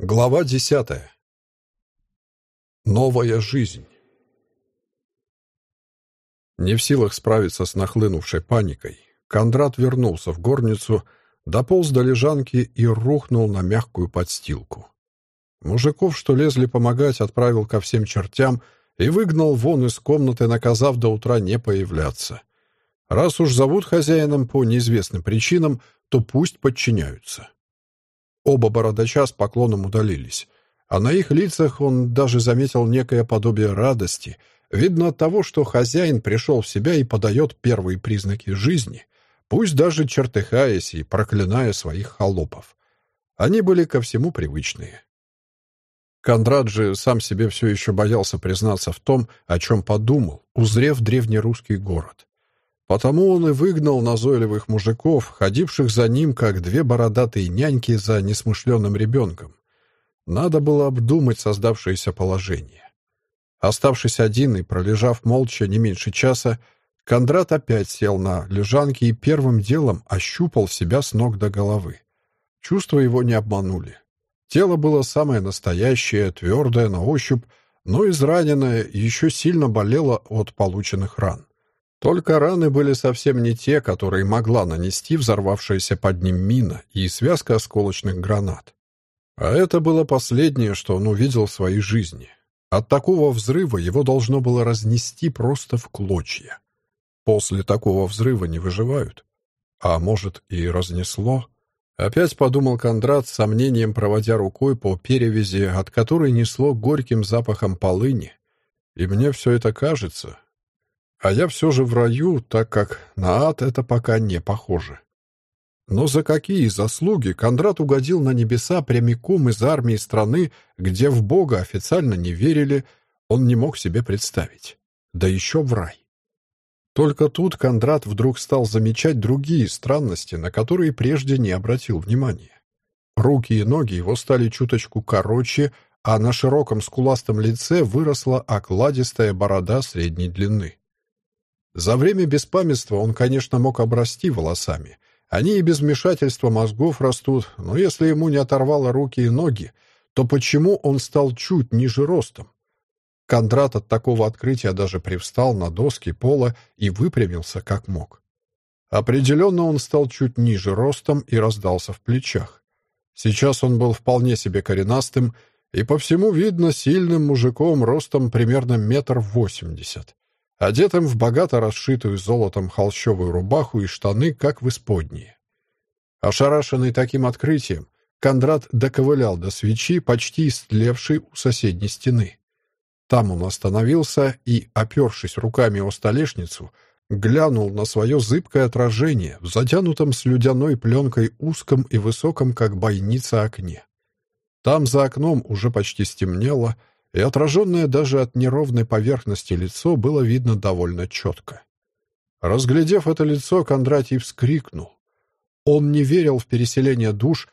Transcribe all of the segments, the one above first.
Глава десятая. Новая жизнь. Не в силах справиться с нахлынувшей паникой, Кондрат вернулся в горницу, дополз до лежанки и рухнул на мягкую подстилку. Мужиков, что лезли помогать, отправил ко всем чертям и выгнал вон из комнаты, наказав до утра не появляться. Раз уж зовут хозяином по неизвестным причинам, то пусть подчиняются. Оба бородача с поклоном удалились. А на их лицах он даже заметил некое подобие радости. Видно от того, что хозяин пришел в себя и подает первые признаки жизни, пусть даже чертыхаясь и проклиная своих холопов. Они были ко всему привычные. Кондрат же сам себе все еще боялся признаться в том, о чем подумал, узрев древнерусский город. Потому он и выгнал назойливых мужиков, ходивших за ним, как две бородатые няньки за несмышленным ребенком. Надо было обдумать создавшееся положение. Оставшись один и пролежав молча не меньше часа, Кондрат опять сел на лежанке и первым делом ощупал себя с ног до головы. Чувства его не обманули. Тело было самое настоящее, твердое на ощупь, но израненное еще сильно болело от полученных ран. Только раны были совсем не те, которые могла нанести взорвавшаяся под ним мина и связка осколочных гранат. А это было последнее, что он увидел в своей жизни. От такого взрыва его должно было разнести просто в клочья. После такого взрыва не выживают. А может, и разнесло? Опять подумал Кондрат, с сомнением проводя рукой по перевязи, от которой несло горьким запахом полыни. И мне все это кажется, а я все же в раю, так как на ад это пока не похоже. Но за какие заслуги Кондрат угодил на небеса прямиком из армии страны, где в Бога официально не верили, он не мог себе представить. Да еще в рай. Только тут Кондрат вдруг стал замечать другие странности, на которые прежде не обратил внимания. Руки и ноги его стали чуточку короче, а на широком скуластом лице выросла окладистая борода средней длины. За время беспамятства он, конечно, мог обрасти волосами. Они и без вмешательства мозгов растут, но если ему не оторвало руки и ноги, то почему он стал чуть ниже ростом? Кондрат от такого открытия даже привстал на доски пола и выпрямился как мог. Определенно он стал чуть ниже ростом и раздался в плечах. Сейчас он был вполне себе коренастым и по всему видно сильным мужиком ростом примерно метр восемьдесят одетым в богато расшитую золотом холщовую рубаху и штаны, как в исподние. Ошарашенный таким открытием, Кондрат доковылял до свечи, почти истлевшей у соседней стены. Там он остановился и, опершись руками о столешницу, глянул на свое зыбкое отражение в затянутом слюдяной пленкой узком и высоком, как бойница, окне. Там за окном уже почти стемнело, и отраженное даже от неровной поверхности лицо было видно довольно четко. Разглядев это лицо, Кондратий вскрикнул. Он не верил в переселение душ,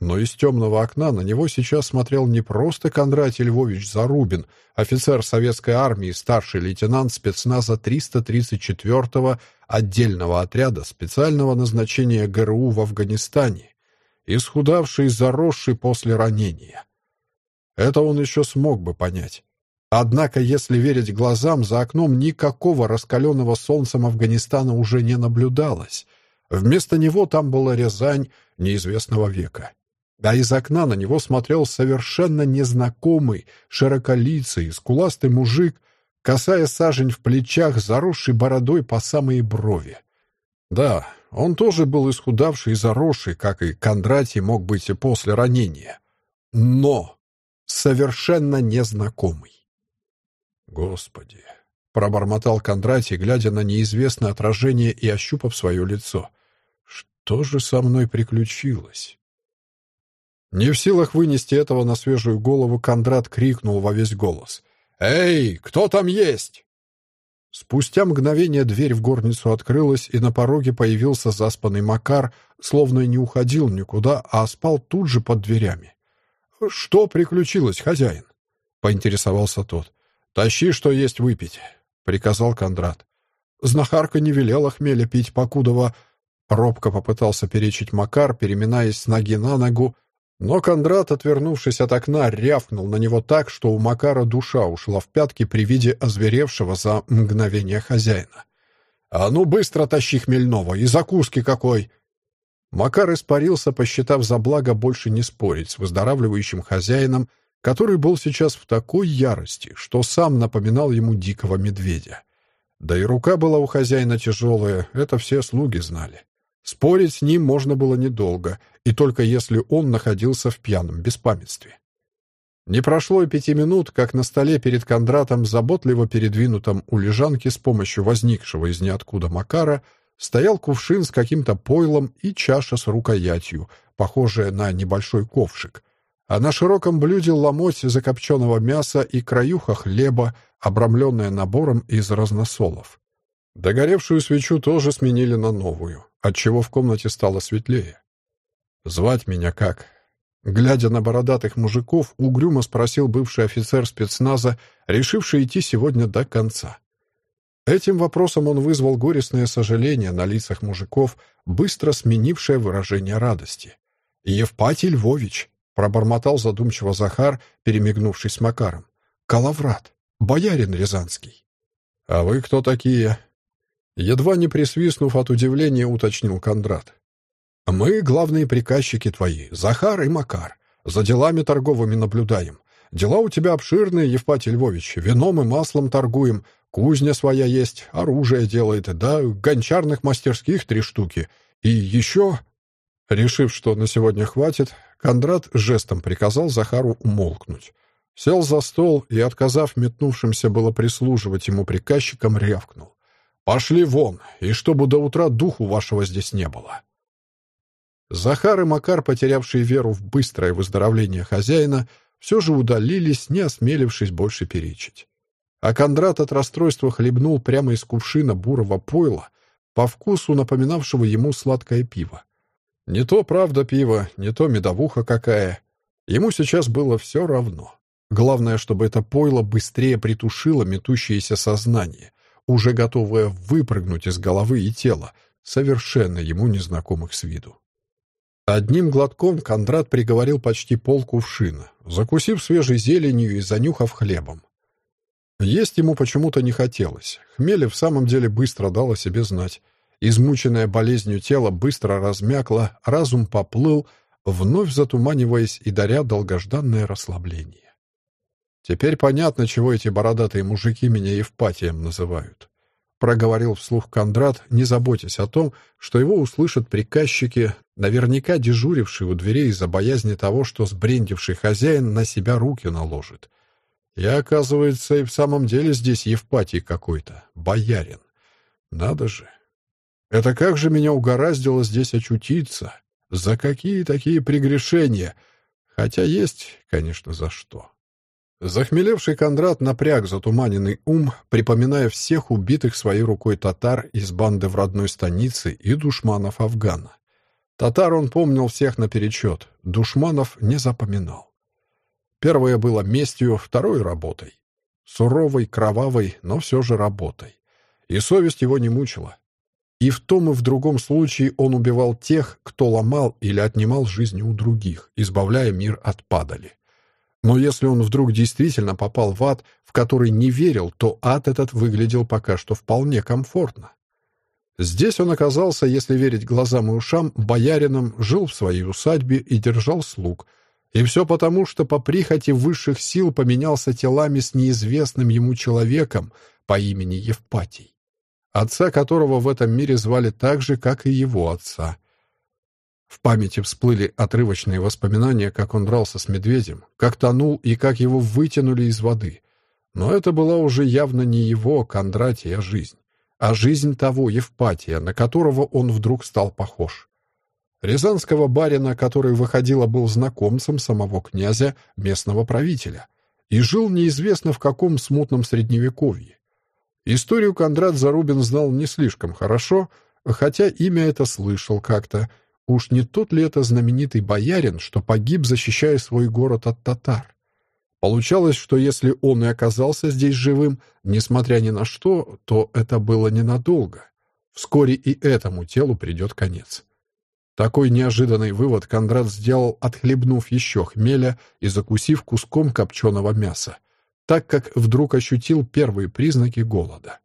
но из темного окна на него сейчас смотрел не просто Кондратий Львович Зарубин, офицер советской армии, старший лейтенант спецназа 334-го отдельного отряда специального назначения ГРУ в Афганистане, исхудавший и заросший после ранения. Это он еще смог бы понять. Однако, если верить глазам, за окном никакого раскаленного солнцем Афганистана уже не наблюдалось. Вместо него там была Рязань неизвестного века. А из окна на него смотрел совершенно незнакомый, широколицый, скуластый мужик, касая сажень в плечах, заросший бородой по самые брови. Да, он тоже был исхудавший и заросший, как и Кондратий мог быть и после ранения. Но совершенно незнакомый. «Господи!» — пробормотал Кондратий, глядя на неизвестное отражение и ощупав свое лицо. «Что же со мной приключилось?» Не в силах вынести этого на свежую голову, Кондрат крикнул во весь голос. «Эй, кто там есть?» Спустя мгновение дверь в горницу открылась, и на пороге появился заспанный Макар, словно не уходил никуда, а спал тут же под дверями. «Что приключилось, хозяин?» поинтересовался тот. «Тащи, что есть выпить», — приказал Кондрат. Знахарка не велела хмеля пить, покудова... Робко попытался перечить Макар, переминаясь с ноги на ногу, но Кондрат, отвернувшись от окна, рявкнул на него так, что у Макара душа ушла в пятки при виде озверевшего за мгновение хозяина. «А ну быстро тащи хмельного! И закуски какой!» Макар испарился, посчитав за благо больше не спорить с выздоравливающим хозяином, который был сейчас в такой ярости, что сам напоминал ему дикого медведя. Да и рука была у хозяина тяжелая, это все слуги знали. Спорить с ним можно было недолго, и только если он находился в пьяном беспамятстве. Не прошло и пяти минут, как на столе перед Кондратом, заботливо передвинутом у лежанки с помощью возникшего из ниоткуда Макара, стоял кувшин с каким-то пойлом и чаша с рукоятью, похожая на небольшой ковшик, а на широком блюде ломоть закопченного мяса и краюха хлеба, обрамленная набором из разносолов. Догоревшую свечу тоже сменили на новую, отчего в комнате стало светлее. «Звать меня как?» Глядя на бородатых мужиков, угрюмо спросил бывший офицер спецназа, решивший идти сегодня до конца. Этим вопросом он вызвал горестное сожаление на лицах мужиков, быстро сменившее выражение радости. «Евпатий Львович!» — пробормотал задумчиво Захар, перемигнувшись с Макаром. «Калаврат! Боярин Рязанский!» «А вы кто такие?» Едва не присвистнув от удивления, уточнил Кондрат. «Мы главные приказчики твои, Захар и Макар. За делами торговыми наблюдаем. Дела у тебя обширные, Евпатий Львович. Вином и маслом торгуем. Кузня своя есть, оружие делает, да гончарных мастерских три штуки. И еще...» Решив, что на сегодня хватит, Кондрат жестом приказал Захару умолкнуть. Сел за стол и, отказав метнувшимся было прислуживать ему приказчикам, рявкнул. «Пошли вон, и чтобы до утра духу вашего здесь не было». Захар и Макар, потерявшие веру в быстрое выздоровление хозяина, все же удалились, не осмелившись больше перечить. А Кондрат от расстройства хлебнул прямо из кувшина бурого пойла, по вкусу напоминавшего ему сладкое пиво. Не то, правда, пиво, не то медовуха какая. Ему сейчас было все равно. Главное, чтобы это пойло быстрее притушило метущееся сознание, уже готовая выпрыгнуть из головы и тела, совершенно ему незнакомых с виду. Одним глотком Кондрат приговорил почти пол кувшина, закусив свежей зеленью и занюхав хлебом. Есть ему почему-то не хотелось. Хмель в самом деле быстро дал о себе знать. Измученное болезнью тело быстро размякло, разум поплыл, вновь затуманиваясь и даря долгожданное расслабление. Теперь понятно, чего эти бородатые мужики меня Евпатием называют. Проговорил вслух Кондрат, не заботясь о том, что его услышат приказчики, наверняка дежурившие у дверей из-за боязни того, что сбрендивший хозяин на себя руки наложит. Я, оказывается, и в самом деле здесь Евпатий какой-то, боярин. Надо же. Это как же меня угораздило здесь очутиться? За какие такие прегрешения? Хотя есть, конечно, за что. Захмелевший Кондрат напряг затуманенный ум, припоминая всех убитых своей рукой татар из банды в родной станице и душманов Афгана. Татар он помнил всех наперечет, душманов не запоминал. Первое было местью, второе — работой. Суровой, кровавой, но все же работой. И совесть его не мучила. И в том и в другом случае он убивал тех, кто ломал или отнимал жизни у других, избавляя мир от падали. Но если он вдруг действительно попал в ад, в который не верил, то ад этот выглядел пока что вполне комфортно. Здесь он оказался, если верить глазам и ушам, боярином, жил в своей усадьбе и держал слуг. И все потому, что по прихоти высших сил поменялся телами с неизвестным ему человеком по имени Евпатий, отца которого в этом мире звали так же, как и его отца. В памяти всплыли отрывочные воспоминания, как он дрался с медведем, как тонул и как его вытянули из воды. Но это была уже явно не его, Кондратия, жизнь, а жизнь того Евпатия, на которого он вдруг стал похож. Рязанского барина, который выходило был знакомцем самого князя, местного правителя, и жил неизвестно в каком смутном средневековье. Историю Кондрат Зарубин знал не слишком хорошо, хотя имя это слышал как-то — Уж не тот ли это знаменитый боярин, что погиб, защищая свой город от татар? Получалось, что если он и оказался здесь живым, несмотря ни на что, то это было ненадолго. Вскоре и этому телу придет конец. Такой неожиданный вывод Кондрат сделал, отхлебнув еще хмеля и закусив куском копченого мяса, так как вдруг ощутил первые признаки голода.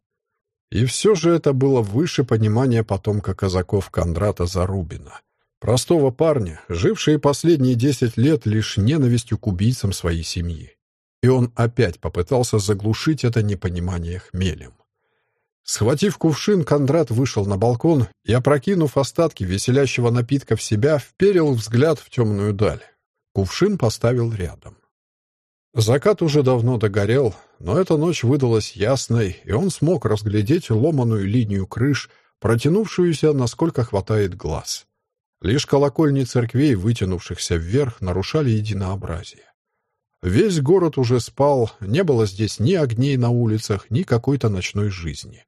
И все же это было выше понимания потомка казаков Кондрата Зарубина. Простого парня, жившего последние десять лет лишь ненавистью к убийцам своей семьи. И он опять попытался заглушить это непонимание хмелем. Схватив кувшин, Кондрат вышел на балкон и, опрокинув остатки веселящего напитка в себя, вперил взгляд в темную даль. Кувшин поставил рядом. Закат уже давно догорел, но эта ночь выдалась ясной, и он смог разглядеть ломаную линию крыш, протянувшуюся, насколько хватает глаз. Лишь колокольни церквей, вытянувшихся вверх, нарушали единообразие. Весь город уже спал, не было здесь ни огней на улицах, ни какой-то ночной жизни.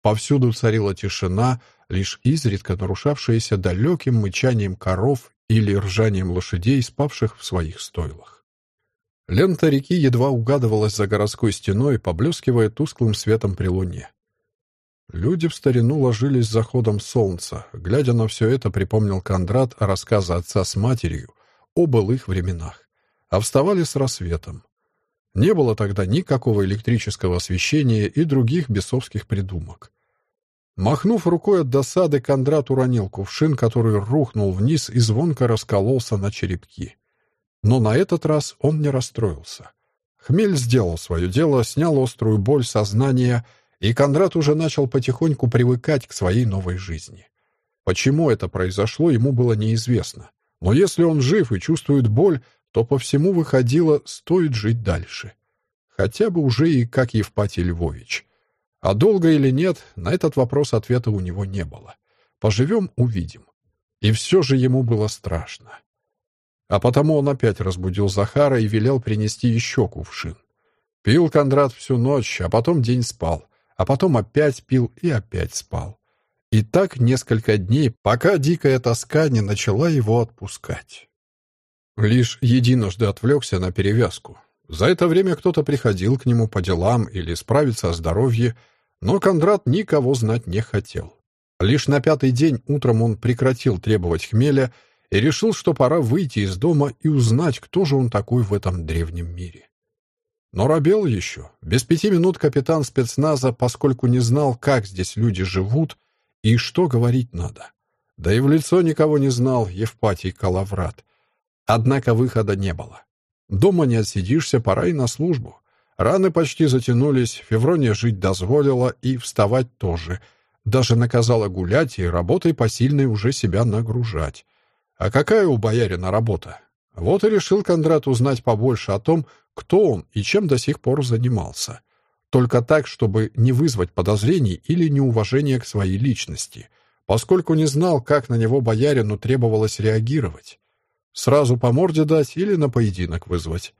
Повсюду царила тишина, лишь изредка нарушавшаяся далеким мычанием коров или ржанием лошадей, спавших в своих стойлах. Лента реки едва угадывалась за городской стеной, поблескивая тусклым светом при луне. Люди в старину ложились заходом солнца. Глядя на все это, припомнил Кондрат рассказы отца с матерью о былых временах. А вставали с рассветом. Не было тогда никакого электрического освещения и других бесовских придумок. Махнув рукой от досады, Кондрат уронил кувшин, который рухнул вниз и звонко раскололся на черепки. Но на этот раз он не расстроился. Хмель сделал свое дело, снял острую боль сознания, и Кондрат уже начал потихоньку привыкать к своей новой жизни. Почему это произошло, ему было неизвестно. Но если он жив и чувствует боль, то по всему выходило, стоит жить дальше. Хотя бы уже и как Евпатий Львович. А долго или нет, на этот вопрос ответа у него не было. Поживем — увидим. И все же ему было страшно. А потому он опять разбудил Захара и велел принести еще кувшин. Пил Кондрат всю ночь, а потом день спал, а потом опять пил и опять спал. И так несколько дней, пока дикая тоска не начала его отпускать. Лишь единожды отвлекся на перевязку. За это время кто-то приходил к нему по делам или справиться о здоровье, но Кондрат никого знать не хотел. Лишь на пятый день утром он прекратил требовать хмеля и решил, что пора выйти из дома и узнать, кто же он такой в этом древнем мире. Но робел еще. Без пяти минут капитан спецназа, поскольку не знал, как здесь люди живут и что говорить надо. Да и в лицо никого не знал Евпатий Калаврат, Однако выхода не было. Дома не отсидишься, пора и на службу. Раны почти затянулись, Феврония жить дозволила и вставать тоже. Даже наказала гулять и работой посильной уже себя нагружать. А какая у боярина работа? Вот и решил Кондрат узнать побольше о том, кто он и чем до сих пор занимался. Только так, чтобы не вызвать подозрений или неуважения к своей личности, поскольку не знал, как на него боярину требовалось реагировать. Сразу по морде дать или на поединок вызвать.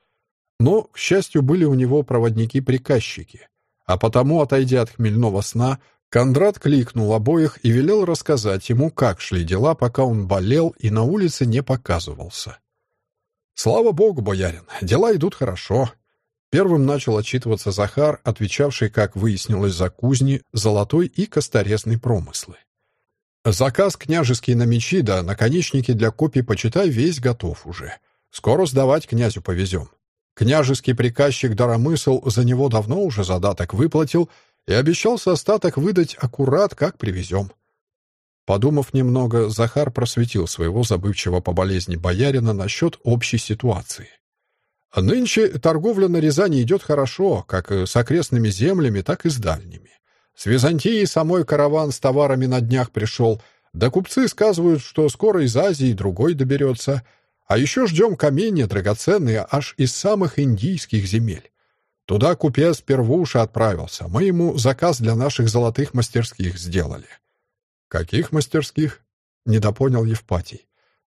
Но, к счастью, были у него проводники-приказчики. А потому, отойдя от хмельного сна, Кондрат кликнул обоих и велел рассказать ему, как шли дела, пока он болел и на улице не показывался. «Слава богу, боярин, дела идут хорошо». Первым начал отчитываться Захар, отвечавший, как выяснилось, за кузни, золотой и косторезный промыслы. Заказ княжеский на мечи да наконечники для копий, почитай, весь готов уже. Скоро сдавать князю повезем. Княжеский приказчик Даромысл за него давно уже задаток выплатил и обещался остаток выдать аккурат, как привезем. Подумав немного, Захар просветил своего забывчивого по болезни боярина насчет общей ситуации. Нынче торговля на Рязани идет хорошо, как с окрестными землями, так и с дальними. С Византии самой караван с товарами на днях пришел. Да купцы сказывают, что скоро из Азии другой доберется. А еще ждем каменья драгоценные аж из самых индийских земель. Туда купец Первуша отправился. Мы ему заказ для наших золотых мастерских сделали. Каких мастерских? Недопонял Евпатий.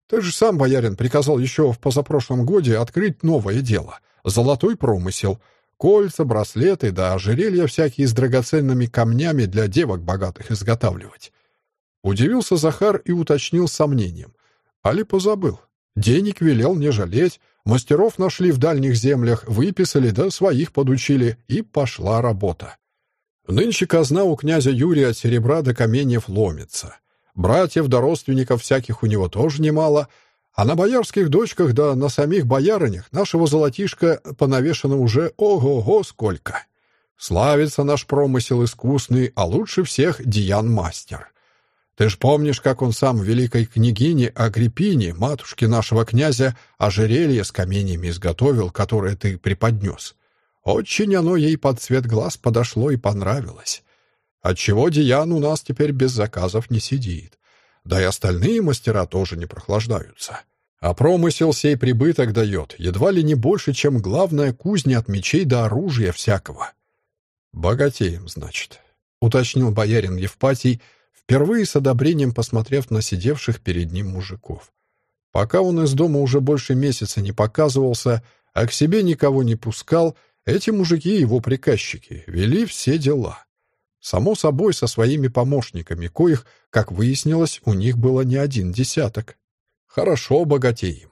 Ты же сам, боярин, приказал еще в позапрошлом годе открыть новое дело. Золотой промысел — Кольца, браслеты да ожерелья всякие с драгоценными камнями для девок богатых изготавливать. Удивился Захар и уточнил с сомнением. Али позабыл. Денег велел не жалеть, Мастеров нашли в дальних землях, выписали, да своих подучили, и пошла работа. Нынче казна у князя Юрия от серебра до каменьев ломится. Братьев да родственников всяких у него тоже немало, а на боярских дочках да на самих боярынях нашего золотишка понавешено уже ого-го сколько. Славится наш промысел искусный, а лучше всех Диан-мастер. Ты ж помнишь, как он сам великой княгине Агриппине, матушке нашего князя, ожерелье с каменями изготовил, которое ты преподнес. Очень оно ей под цвет глаз подошло и понравилось. Отчего Диан у нас теперь без заказов не сидит. Да и остальные мастера тоже не прохлаждаются. А промысел сей прибыток дает, едва ли не больше, чем главная кузня от мечей до оружия всякого. «Богатеем, значит», — уточнил боярин Евпатий, — впервые с одобрением посмотрев на сидевших перед ним мужиков. Пока он из дома уже больше месяца не показывался, а к себе никого не пускал, эти мужики, его приказчики, вели все дела. Само собой, со своими помощниками, коих, как выяснилось, у них было не один десяток. Хорошо богатеем.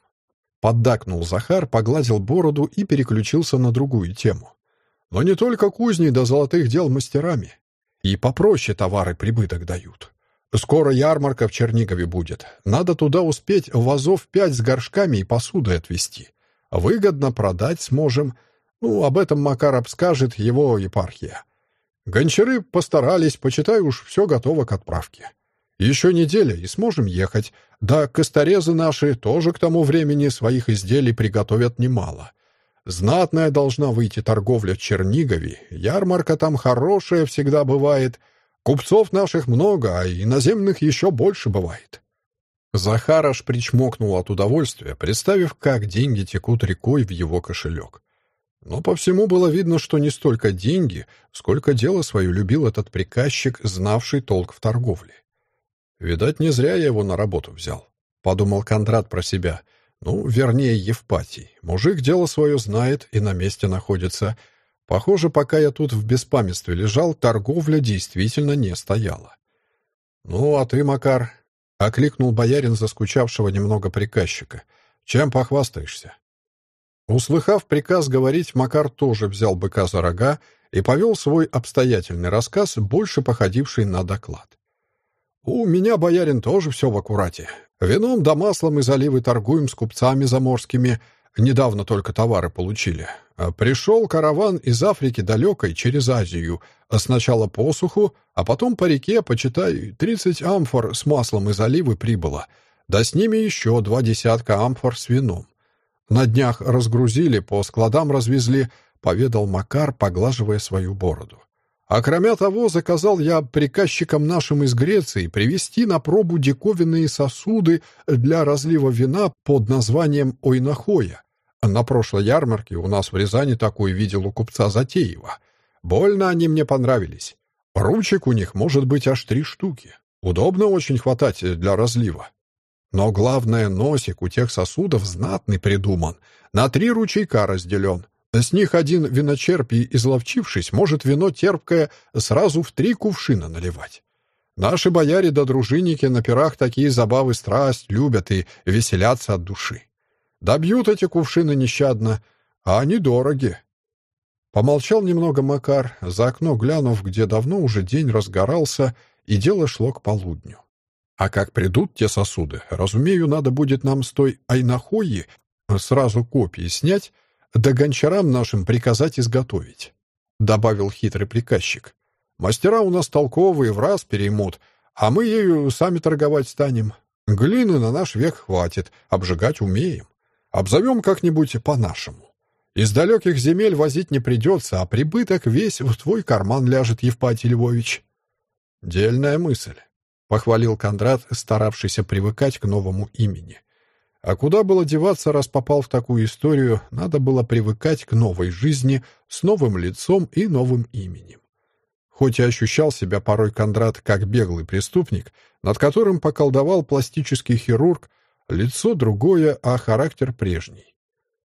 Поддакнул Захар, погладил бороду и переключился на другую тему. Но не только кузней до золотых дел мастерами. И попроще товары прибыток дают. Скоро ярмарка в Чернигове будет. Надо туда успеть вазов пять с горшками и посудой отвезти. Выгодно продать сможем. Ну, об этом Макар обскажет его епархия. Гончары постарались, почитай уж, все готово к отправке. Еще неделя, и сможем ехать. Да, косторезы наши тоже к тому времени своих изделий приготовят немало. Знатная должна выйти торговля в Чернигове. Ярмарка там хорошая всегда бывает. Купцов наших много, а иноземных еще больше бывает. Захар аж причмокнул от удовольствия, представив, как деньги текут рекой в его кошелек. Но по всему было видно, что не столько деньги, сколько дело свое любил этот приказчик, знавший толк в торговле. «Видать, не зря я его на работу взял», — подумал Кондрат про себя — ну, вернее, Евпатий. Мужик дело свое знает и на месте находится. Похоже, пока я тут в беспамятстве лежал, торговля действительно не стояла. «Ну, а ты, Макар?» — окликнул боярин заскучавшего немного приказчика. «Чем похвастаешься?» Услыхав приказ говорить, Макар тоже взял быка за рога и повел свой обстоятельный рассказ, больше походивший на доклад. «У меня, боярин, тоже все в аккурате. Вином да маслом из оливы торгуем с купцами заморскими. Недавно только товары получили. Пришел караван из Африки далекой через Азию. Сначала по суху, а потом по реке, почитай, тридцать амфор с маслом из оливы прибыло. Да с ними еще два десятка амфор с вином. На днях разгрузили, по складам развезли, поведал Макар, поглаживая свою бороду. А кроме того, заказал я приказчикам нашим из Греции привезти на пробу диковинные сосуды для разлива вина под названием «Ойнахоя». На прошлой ярмарке у нас в Рязани такой видел у купца Затеева. Больно они мне понравились. Ручек у них может быть аж три штуки. Удобно очень хватать для разлива. Но главное, носик у тех сосудов знатный придуман. На три ручейка разделен. С них один виночерпий, изловчившись, может вино терпкое сразу в три кувшина наливать. Наши бояре да дружинники на пирах такие забавы страсть любят и веселятся от души. Добьют эти кувшины нещадно, а они дороги. Помолчал немного Макар, за окно глянув, где давно уже день разгорался, и дело шло к полудню. А как придут те сосуды, разумею, надо будет нам с той айнахои сразу копии снять, да гончарам нашим приказать изготовить», — добавил хитрый приказчик. «Мастера у нас толковые, в раз переймут, а мы ею сами торговать станем. Глины на наш век хватит, обжигать умеем. Обзовем как-нибудь по-нашему. Из далеких земель возить не придется, а прибыток весь в твой карман ляжет, Евпатий Львович». «Дельная мысль», — похвалил Кондрат, старавшийся привыкать к новому имени. А куда было деваться, раз попал в такую историю, надо было привыкать к новой жизни с новым лицом и новым именем. Хоть и ощущал себя порой Кондрат как беглый преступник, над которым поколдовал пластический хирург, лицо другое, а характер прежний.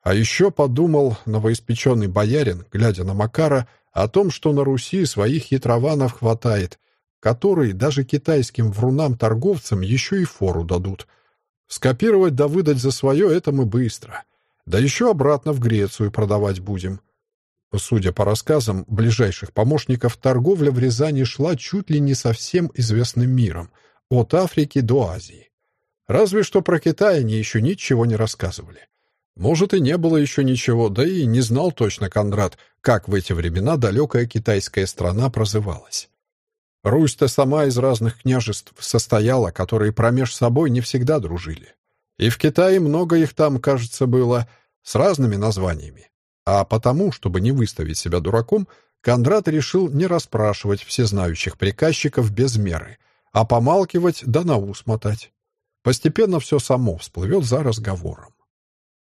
А еще подумал новоиспеченный боярин, глядя на Макара, о том, что на Руси своих хитрованов хватает, которые даже китайским врунам-торговцам еще и фору дадут — Скопировать да выдать за свое — это мы быстро. Да еще обратно в Грецию продавать будем. Судя по рассказам ближайших помощников, торговля в Рязани шла чуть ли не со всем известным миром, от Африки до Азии. Разве что про Китай они еще ничего не рассказывали. Может, и не было еще ничего, да и не знал точно Кондрат, как в эти времена далекая китайская страна прозывалась. Русь-то сама из разных княжеств состояла, которые промеж собой не всегда дружили. И в Китае много их там, кажется, было, с разными названиями. А потому, чтобы не выставить себя дураком, Кондрат решил не расспрашивать всезнающих приказчиков без меры, а помалкивать да на ус мотать. Постепенно все само всплывет за разговором.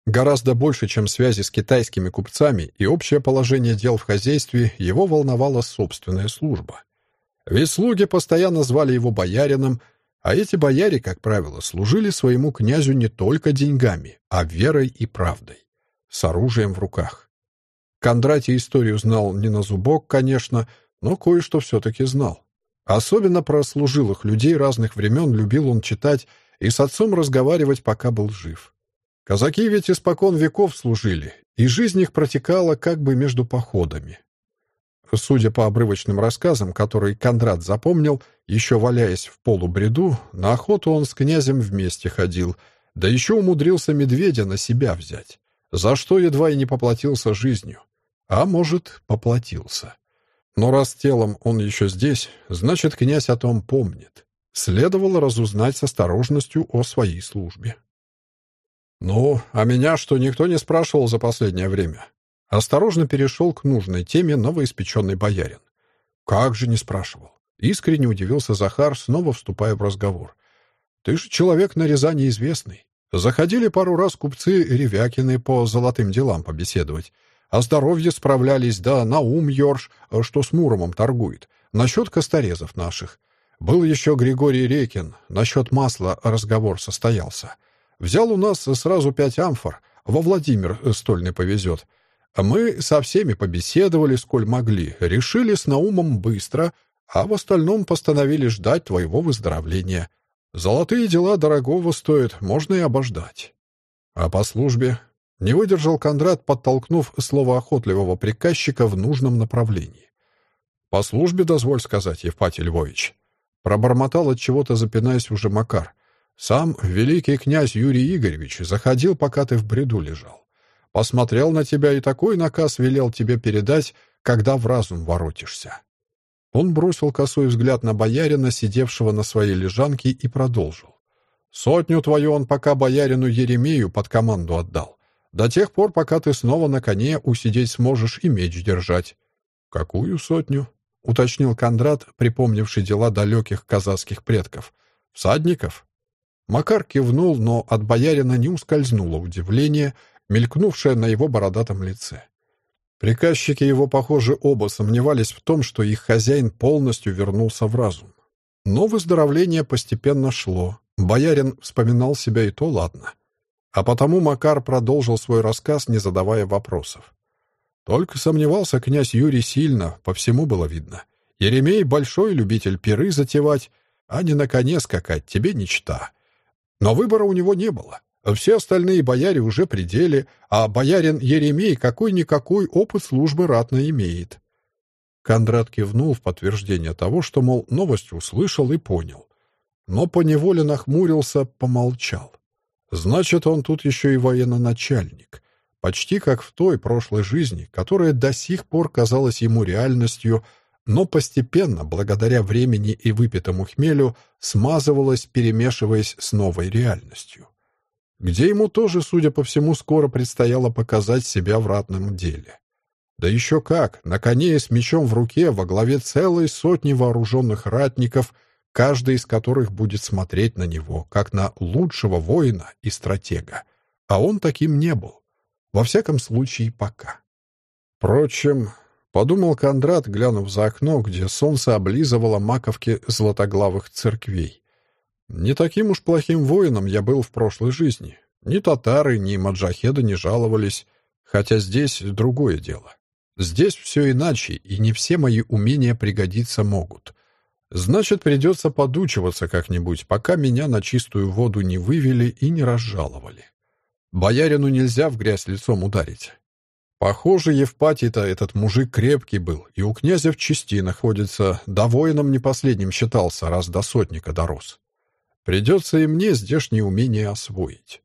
Гораздо больше, чем связи с китайскими купцами и общее положение дел в хозяйстве, его волновала собственная служба. Ведь слуги постоянно звали его боярином, а эти бояре, как правило, служили своему князю не только деньгами, а верой и правдой с оружием в руках. Кондратий историю знал не на зубок, конечно, но кое-что все-таки знал. Особенно про служилых людей разных времен любил он читать и с отцом разговаривать, пока был жив. Казаки ведь испокон веков служили, и жизнь их протекала как бы между походами. Судя по обрывочным рассказам, которые Кондрат запомнил, еще валяясь в полубреду, на охоту он с князем вместе ходил, да еще умудрился медведя на себя взять за что едва и не поплатился жизнью. А может, поплатился. Но раз телом он еще здесь, значит, князь о том помнит. Следовало разузнать с осторожностью о своей службе. «Ну, а меня что, никто не спрашивал за последнее время?» Осторожно перешел к нужной теме новоиспеченный боярин. «Как же не спрашивал?» Искренне удивился Захар, снова вступая в разговор. «Ты же человек на Рязани известный. Заходили пару раз купцы Ревякины по золотым делам побеседовать. О здоровье справлялись, да на ум Йорш, что с Муромом торгует. Насчет косторезов наших. Был еще Григорий Рекин. Насчет масла разговор состоялся. Взял у нас сразу пять амфор. Во Владимир стольный повезет. Мы со всеми побеседовали, сколь могли. Решили с Наумом быстро, а в остальном постановили ждать твоего выздоровления. Золотые дела дорогого стоят, можно и обождать. А по службе не выдержал Кондрат, подтолкнув слово охотливого приказчика в нужном направлении. «По службе, дозволь сказать, Евпатий Львович». Пробормотал от чего-то, запинаясь уже Макар. «Сам великий князь Юрий Игоревич заходил, пока ты в бреду лежал. Посмотрел на тебя и такой наказ велел тебе передать, когда в разум воротишься. Он бросил косой взгляд на боярина, сидевшего на своей лежанке, и продолжил. «Сотню твою он пока боярину Еремею под команду отдал. До тех пор, пока ты снова на коне усидеть сможешь и меч держать». «Какую сотню?» — уточнил Кондрат, припомнивший дела далеких казахских предков. «Всадников?» Макар кивнул, но от боярина не ускользнуло удивление, мелькнувшее на его бородатом лице. Приказчики его, похоже, оба сомневались в том, что их хозяин полностью вернулся в разум. Но выздоровление постепенно шло. Боярин вспоминал себя и то ладно. А потому Макар продолжил свой рассказ, не задавая вопросов. Только сомневался князь Юрий сильно, по всему было видно. Еремей — большой любитель пиры затевать, а не на коне скакать, тебе не чита. Но выбора у него не было. Все остальные бояре уже при деле, а боярин Еремей какой-никакой опыт службы ратно имеет. Кондрат кивнул в подтверждение того, что, мол, новость услышал и понял. Но поневоле нахмурился, помолчал. Значит, он тут еще и военно-начальник. Почти как в той прошлой жизни, которая до сих пор казалась ему реальностью, но постепенно, благодаря времени и выпитому хмелю, смазывалась, перемешиваясь с новой реальностью где ему тоже, судя по всему, скоро предстояло показать себя в ратном деле. Да еще как, на коне и с мечом в руке во главе целой сотни вооруженных ратников, каждый из которых будет смотреть на него, как на лучшего воина и стратега. А он таким не был. Во всяком случае, пока. Впрочем, подумал Кондрат, глянув за окно, где солнце облизывало маковки златоглавых церквей. Не таким уж плохим воином я был в прошлой жизни. Ни татары, ни маджахеды не жаловались, хотя здесь другое дело. Здесь все иначе, и не все мои умения пригодиться могут. Значит, придется подучиваться как-нибудь, пока меня на чистую воду не вывели и не разжаловали. Боярину нельзя в грязь лицом ударить. Похоже, Евпатий-то этот мужик крепкий был, и у князя в части находится, да воином не последним считался, раз до сотника дорос. Придется и мне здешние умения освоить.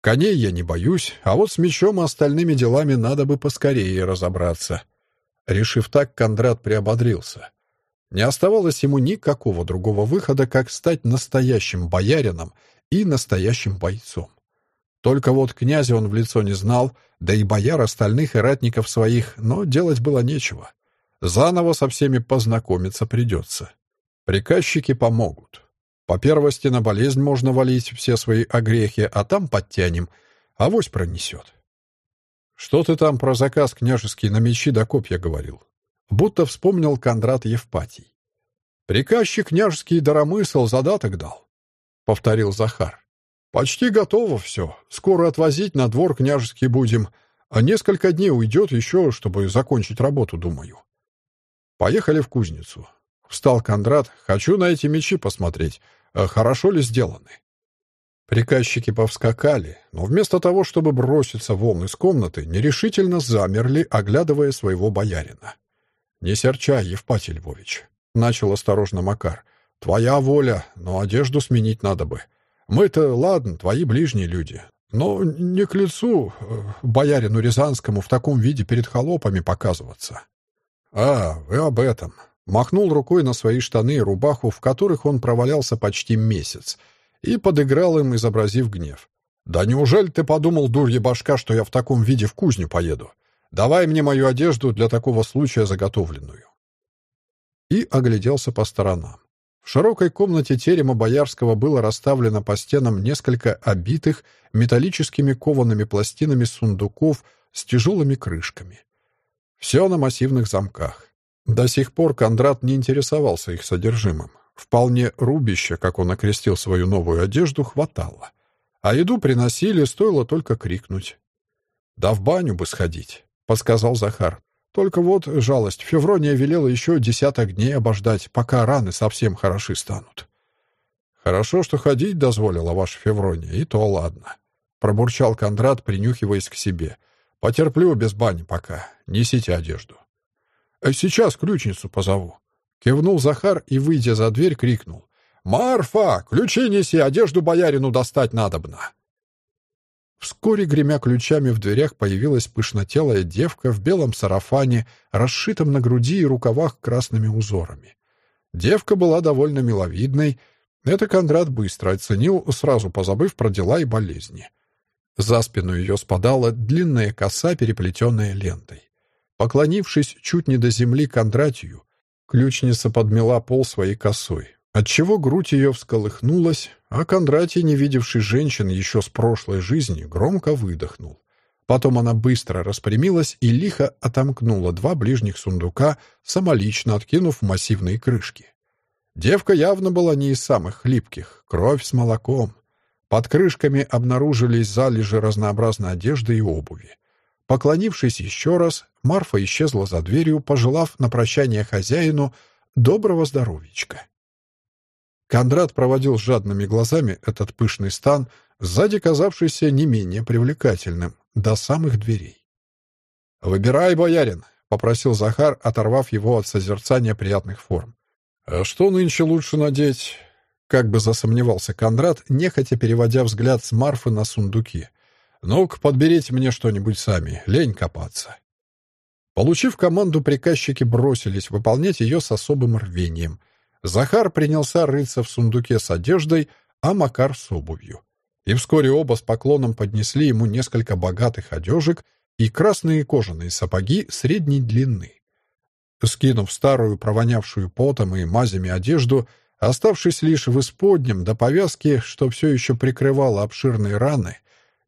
Коней я не боюсь, а вот с мечом и остальными делами надо бы поскорее разобраться. Решив так, Кондрат приободрился. Не оставалось ему никакого другого выхода, как стать настоящим боярином и настоящим бойцом. Только вот князя он в лицо не знал, да и бояр остальных и ратников своих, но делать было нечего. Заново со всеми познакомиться придется. Приказчики помогут. По первости на болезнь можно валить все свои огрехи, а там подтянем. Авось пронесет. Что ты там про заказ княжеский на мечи да копья говорил? Будто вспомнил Кондрат Евпатий. Приказчик княжеский даромысл задаток дал, — повторил Захар. «Почти готово все. Скоро отвозить на двор княжеский будем. А несколько дней уйдет еще, чтобы закончить работу, думаю». Поехали в кузницу. Встал Кондрат. «Хочу на эти мечи посмотреть. А хорошо ли сделаны?» Приказчики повскакали, но вместо того, чтобы броситься вон из комнаты, нерешительно замерли, оглядывая своего боярина. «Не серчай, Евпатий Львович», — начал осторожно Макар. «Твоя воля, но одежду сменить надо бы. Мы-то, ладно, твои ближние люди. Но не к лицу э, боярину Рязанскому в таком виде перед холопами показываться. А, вы об этом. Махнул рукой на свои штаны и рубаху, в которых он провалялся почти месяц, и подыграл им, изобразив гнев. «Да неужели ты подумал, дурья башка, что я в таком виде в кузню поеду? Давай мне мою одежду для такого случая заготовленную». И огляделся по сторонам. В широкой комнате терема Боярского было расставлено по стенам несколько обитых металлическими коваными пластинами сундуков с тяжелыми крышками. Все на массивных замках. До сих пор Кондрат не интересовался их содержимым. Вполне рубища, как он окрестил свою новую одежду, хватало. А еду приносили, стоило только крикнуть. «Да в баню бы сходить», — подсказал Захар. Только вот жалость. Феврония велела еще десяток дней обождать, пока раны совсем хороши станут. «Хорошо, что ходить дозволила ваша Феврония, и то ладно», — пробурчал Кондрат, принюхиваясь к себе. «Потерплю без бани пока. Несите одежду». «А «Сейчас ключницу позову», — кивнул Захар и, выйдя за дверь, крикнул. «Марфа, ключи неси, одежду боярину достать надобно». Вскоре, гремя ключами, в дверях появилась пышнотелая девка в белом сарафане, расшитом на груди и рукавах красными узорами. Девка была довольно миловидной. Это Кондрат быстро оценил, сразу позабыв про дела и болезни. За спину ее спадала длинная коса, переплетенная лентой. Поклонившись чуть не до земли Кондратию, ключница подмела пол своей косой, отчего грудь ее всколыхнулась, а Кондратий, не видевший женщин еще с прошлой жизни, громко выдохнул. Потом она быстро распрямилась и лихо отомкнула два ближних сундука, самолично откинув массивные крышки. Девка явно была не из самых хлипких, кровь с молоком. Под крышками обнаружились залежи разнообразной одежды и обуви. Поклонившись еще раз, Марфа исчезла за дверью, пожелав на прощание хозяину доброго здоровичка. Кондрат проводил жадными глазами этот пышный стан, сзади казавшийся не менее привлекательным, до самых дверей. «Выбирай, боярин», — попросил Захар, оторвав его от созерцания приятных форм. «А что нынче лучше надеть?» Как бы засомневался Кондрат, нехотя переводя взгляд с Марфы на сундуки. «Ну-ка, подберите мне что-нибудь сами, лень копаться». Получив команду, приказчики бросились выполнять ее с особым рвением. Захар принялся рыться в сундуке с одеждой, а Макар с обувью. И вскоре оба с поклоном поднесли ему несколько богатых одежек и красные кожаные сапоги средней длины. Скинув старую, провонявшую потом и мазями одежду, оставшись лишь в исподнем до повязки, что все еще прикрывало обширные раны,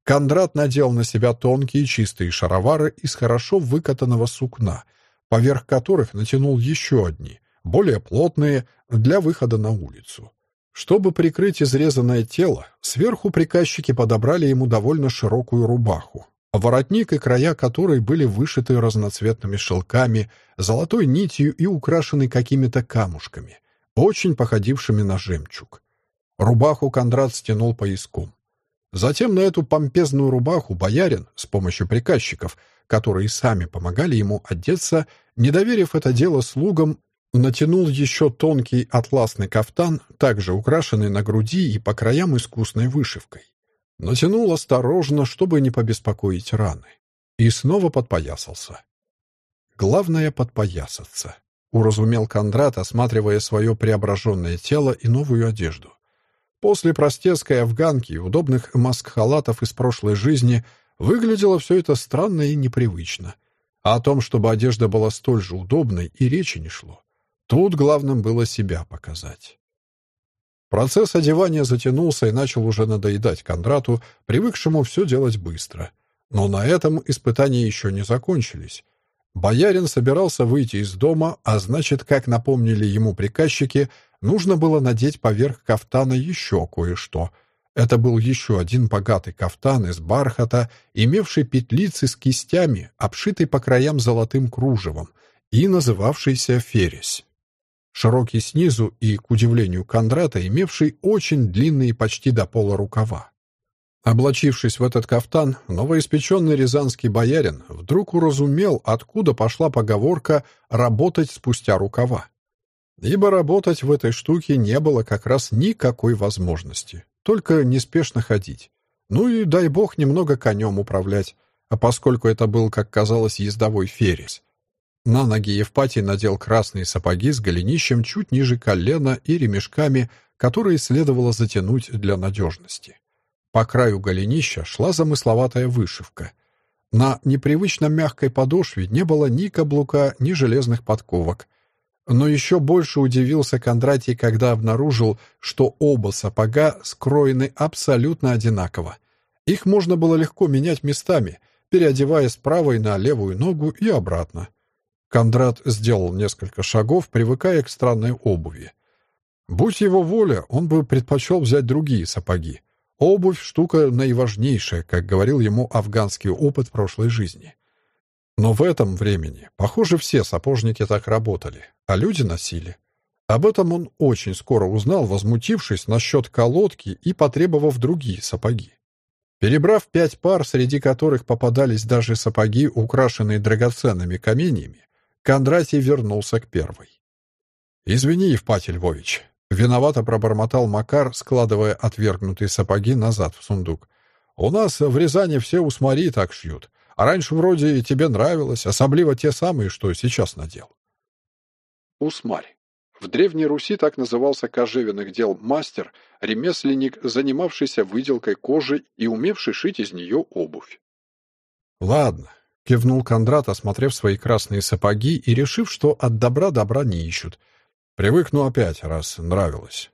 Кондрат надел на себя тонкие чистые шаровары из хорошо выкатанного сукна, поверх которых натянул еще одни, более плотные, для выхода на улицу. Чтобы прикрыть изрезанное тело, сверху приказчики подобрали ему довольно широкую рубаху, воротник и края которой были вышиты разноцветными шелками, золотой нитью и украшены какими-то камушками, очень походившими на жемчуг. Рубаху Кондрат стянул пояском. Затем на эту помпезную рубаху боярин с помощью приказчиков, которые сами помогали ему одеться, не доверив это дело слугам, натянул еще тонкий атласный кафтан, также украшенный на груди и по краям искусной вышивкой. Натянул осторожно, чтобы не побеспокоить раны. И снова подпоясался. Главное — подпоясаться, — уразумел Кондрат, осматривая свое преображенное тело и новую одежду. После простецкой афганки и удобных маск-халатов из прошлой жизни выглядело все это странно и непривычно. А о том, чтобы одежда была столь же удобной, и речи не шло. Тут главным было себя показать. Процесс одевания затянулся и начал уже надоедать Кондрату, привыкшему все делать быстро. Но на этом испытания еще не закончились. Боярин собирался выйти из дома, а значит, как напомнили ему приказчики, нужно было надеть поверх кафтана еще кое-что. Это был еще один богатый кафтан из бархата, имевший петлицы с кистями, обшитый по краям золотым кружевом, и называвшийся фересь. Широкий снизу и, к удивлению Кондрата, имевший очень длинные почти до пола рукава. Облачившись в этот кафтан, новоиспеченный рязанский боярин вдруг уразумел, откуда пошла поговорка «работать спустя рукава». Ибо работать в этой штуке не было как раз никакой возможности, только неспешно ходить. Ну и, дай бог, немного конем управлять, а поскольку это был, как казалось, ездовой ферис. На ноги Евпатий надел красные сапоги с голенищем чуть ниже колена и ремешками, которые следовало затянуть для надежности. По краю голенища шла замысловатая вышивка. На непривычно мягкой подошве не было ни каблука, ни железных подковок — но еще больше удивился Кондратий, когда обнаружил, что оба сапога скроены абсолютно одинаково. Их можно было легко менять местами, переодевая с правой на левую ногу и обратно. Кондрат сделал несколько шагов, привыкая к странной обуви. Будь его воля, он бы предпочел взять другие сапоги. Обувь — штука наиважнейшая, как говорил ему афганский опыт прошлой жизни. Но в этом времени, похоже, все сапожники так работали, а люди носили. Об этом он очень скоро узнал, возмутившись насчет колодки и потребовав другие сапоги. Перебрав пять пар, среди которых попадались даже сапоги, украшенные драгоценными каменьями, Кондратий вернулся к первой. «Извини, Евпатий Львович», — виновато пробормотал Макар, складывая отвергнутые сапоги назад в сундук. «У нас в Рязани все усмари так шьют. А раньше вроде и тебе нравилось, особливо те самые, что сейчас надел. Усмарь. В Древней Руси так назывался кожевенных дел мастер, ремесленник, занимавшийся выделкой кожи и умевший шить из нее обувь. «Ладно», — кивнул Кондрат, осмотрев свои красные сапоги и решив, что от добра добра не ищут. «Привыкну опять, раз нравилось».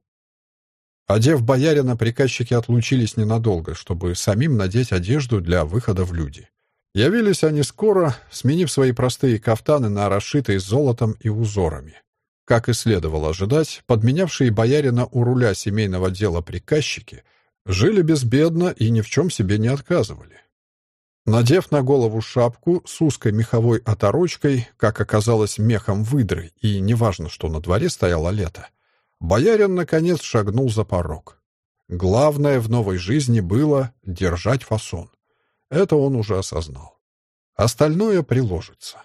Одев боярина, приказчики отлучились ненадолго, чтобы самим надеть одежду для выхода в люди. Явились они скоро, сменив свои простые кафтаны на расшитые золотом и узорами. Как и следовало ожидать, подменявшие боярина у руля семейного дела приказчики жили безбедно и ни в чем себе не отказывали. Надев на голову шапку с узкой меховой оторочкой, как оказалось, мехом выдры, и неважно, что на дворе стояло лето, боярин, наконец, шагнул за порог. Главное в новой жизни было держать фасон. Это он уже осознал. Остальное приложится.